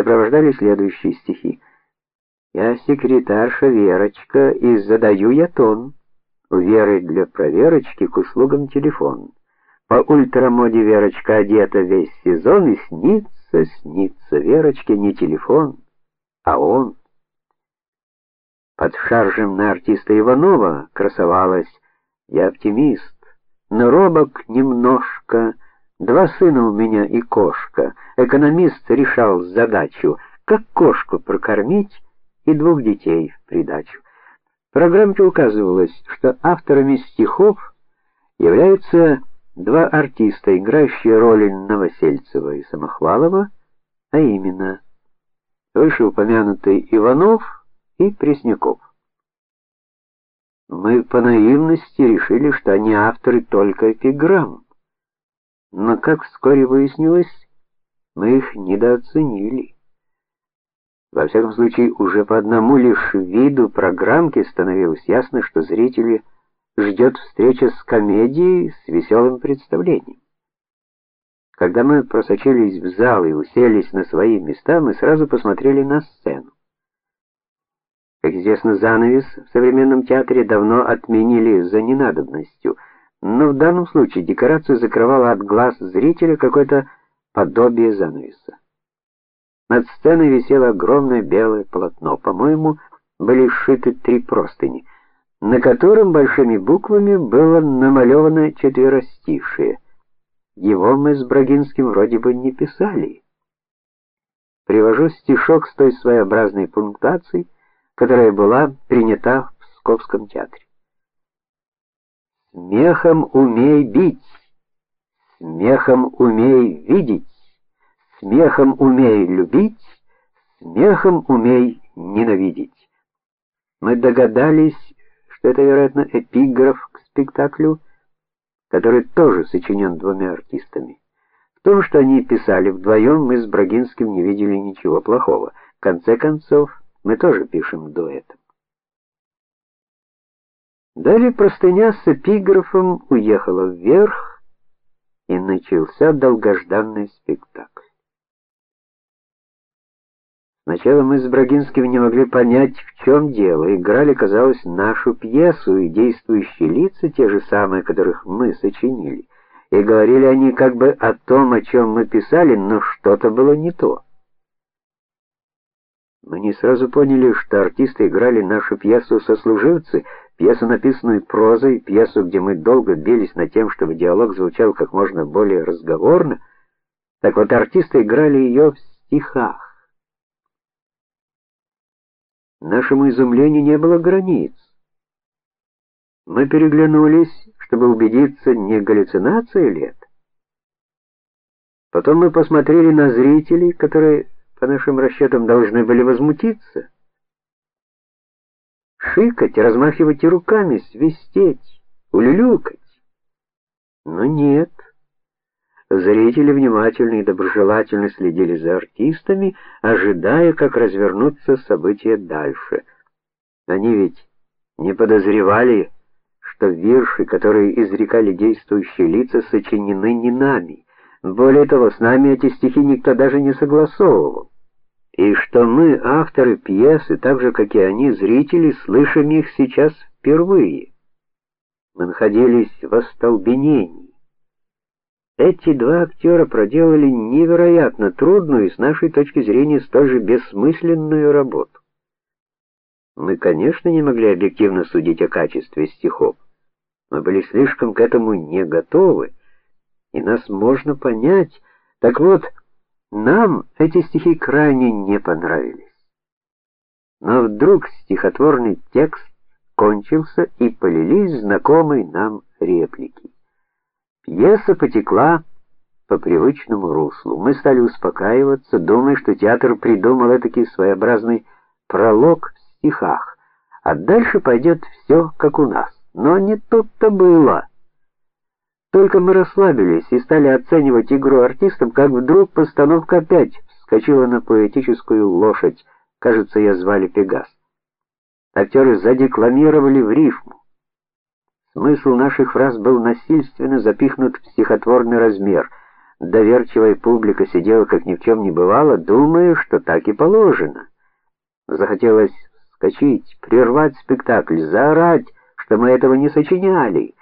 сопровождали следующие стихи. Я секретарша Верочка, и задаю я тон. У Веры для проверочки к услугам телефон. По ультрамоде Верочка одета весь сезон и снится, снится Верочке не телефон, а он. Под шаржем на артиста Иванова красовалась я оптимист, но робок немножко. Два сына у меня и кошка. Экономист решал задачу, как кошку прокормить и двух детей в придачу. В программе указывалось, что авторами стихов являются два артиста, играющие роли Новосельцева и Самохвалова, а именно вышеупомянутый Иванов и Пресняков. Мы по наивности решили, что они авторы только эпиграмм. Но как вскоре выяснилось, мы их недооценили. Во всяком случае, уже по одному лишь виду программки становилось ясно, что зрители ждет встреча с комедией, с веселым представлением. Когда мы просочились в зал и уселись на свои места, мы сразу посмотрели на сцену. Как известно, занавес в современном театре давно отменили за ненадобностью, но в данном случае декорацию закрывало от глаз зрителя какое-то подобие занавеса. Над сценой висело огромное белое полотно, по-моему, были сшиты три простыни, на котором большими буквами было намалевано четверостишие. Его мы с Брагинским вроде бы не писали. Привожу стишок с той своеобразной пунктацией, которая была принята в Псковском театре. Смехом умей бить, смехом умей видеть, смехом умей любить, смехом умей ненавидеть. Мы догадались, что это, вероятно, эпиграф к спектаклю, который тоже сочинен двумя артистами. В том, что они писали вдвоем, мы с Брагинским не видели ничего плохого. В конце концов, мы тоже пишем дуэтом. Далее простыня с эпиграфом уехала вверх, и начался долгожданный спектакль. Сначала мы с Брагинским не могли понять, в чем дело. Играли, казалось, нашу пьесу, и действующие лица те же самые, которых мы сочинили. И говорили они как бы о том, о чем мы писали, но что-то было не то. Мы не сразу поняли, что артисты играли нашу пьесу сослуживцы, пьесу, написанную прозой, пьесу, где мы долго бились над тем, чтобы диалог звучал как можно более разговорно. Так вот, артисты играли ее в стихах. Нашему изумлению не было границ. Мы переглянулись, чтобы убедиться, не галлюцинация ли это. Потом мы посмотрели на зрителей, которые по нашим расчетам, должны были возмутиться, шикать, размахивать руками, свистеть, улюлюкать. Но нет. Зрители внимательно и доброжелательно следили за артистами, ожидая, как развернутся события дальше. Они ведь не подозревали, что вирши, которые изрекали действующие лица, сочинены не нами. Более того, с нами эти стихи никто даже не согласовывал и что мы, авторы пьесы, так же как и они, зрители, слышим их сейчас впервые. Мы находились в остолбенении. Эти два актера проделали невероятно трудную и с нашей точки зрения столь же бессмысленную работу. Мы, конечно, не могли объективно судить о качестве стихов. Мы были слишком к этому не готовы, и нас можно понять. Так вот, нам эти стихи крайне не понравились. Но вдруг стихотворный текст кончился и полились знакомые нам реплики. Пьеса потекла по привычному руслу. Мы стали успокаиваться, думая, что театр придумал этакий своеобразный пролог в стихах, а дальше пойдет все как у нас. Но не тут-то было. Только мы расслабились и стали оценивать игру артистов, как вдруг постановка опять вскочила на поэтическую лошадь. Кажется, ее звали Пегас. Актеры задекламировали в рифму. Смысл наших фраз был насильственно запихнут в стихотворный размер. Доверчивая публика сидела как ни в чем не бывало, думая, что так и положено. Захотелось вскочить, прервать спектакль, заорать, что мы этого не сочиняли,